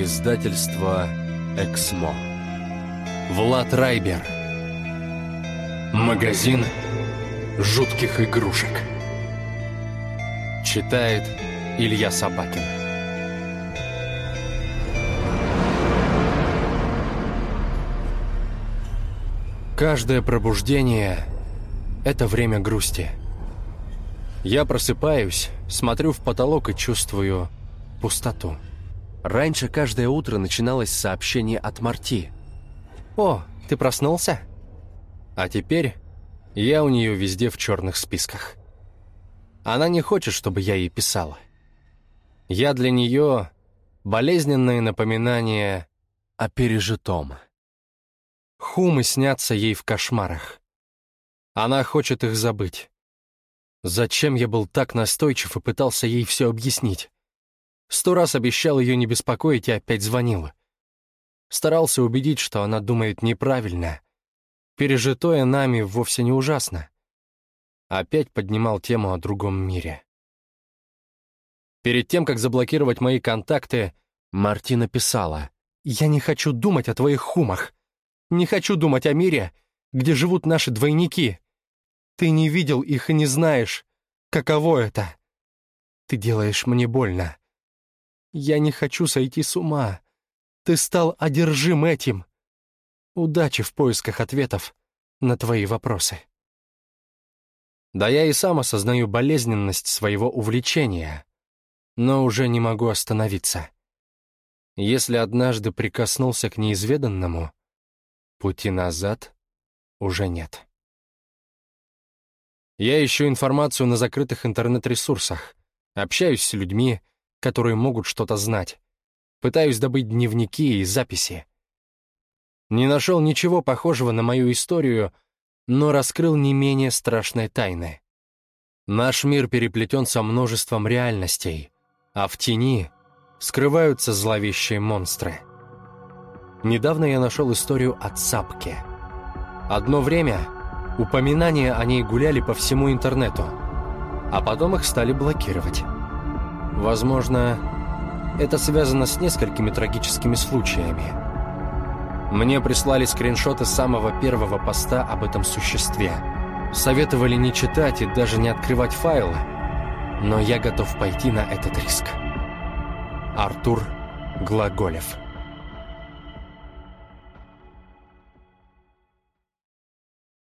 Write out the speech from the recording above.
Издательство «Эксмо». Влад Райбер. Магазин жутких игрушек. Читает Илья Собакин. Каждое пробуждение — это время грусти. Я просыпаюсь, смотрю в потолок и чувствую пустоту. Раньше каждое утро начиналось с сообщения от Марти. «О, ты проснулся?» А теперь я у нее везде в черных списках. Она не хочет, чтобы я ей писала. Я для нее болезненное напоминание о пережитом. Хумы снятся ей в кошмарах. Она хочет их забыть. Зачем я был так настойчив и пытался ей все объяснить? Сто раз обещал ее не беспокоить и опять звонил. Старался убедить, что она думает неправильно. Пережитое нами вовсе не ужасно. Опять поднимал тему о другом мире. Перед тем, как заблокировать мои контакты, Мартина писала, «Я не хочу думать о твоих хумах. Не хочу думать о мире, где живут наши двойники. Ты не видел их и не знаешь, каково это. Ты делаешь мне больно. Я не хочу сойти с ума. Ты стал одержим этим. Удачи в поисках ответов на твои вопросы. Да я и сам осознаю болезненность своего увлечения, но уже не могу остановиться. Если однажды прикоснулся к неизведанному, Пути назад уже нет. Я ищу информацию на закрытых интернет-ресурсах, общаюсь с людьми, которые могут что-то знать, пытаюсь добыть дневники и записи. Не нашел ничего похожего на мою историю, но раскрыл не менее страшной тайны. Наш мир переплетен со множеством реальностей, а в тени скрываются зловещие монстры. Недавно я нашел историю о Цапке. Одно время упоминания о ней гуляли по всему интернету, а потом их стали блокировать. Возможно, это связано с несколькими трагическими случаями. Мне прислали скриншоты самого первого поста об этом существе. Советовали не читать и даже не открывать файлы, но я готов пойти на этот риск. Артур Глаголев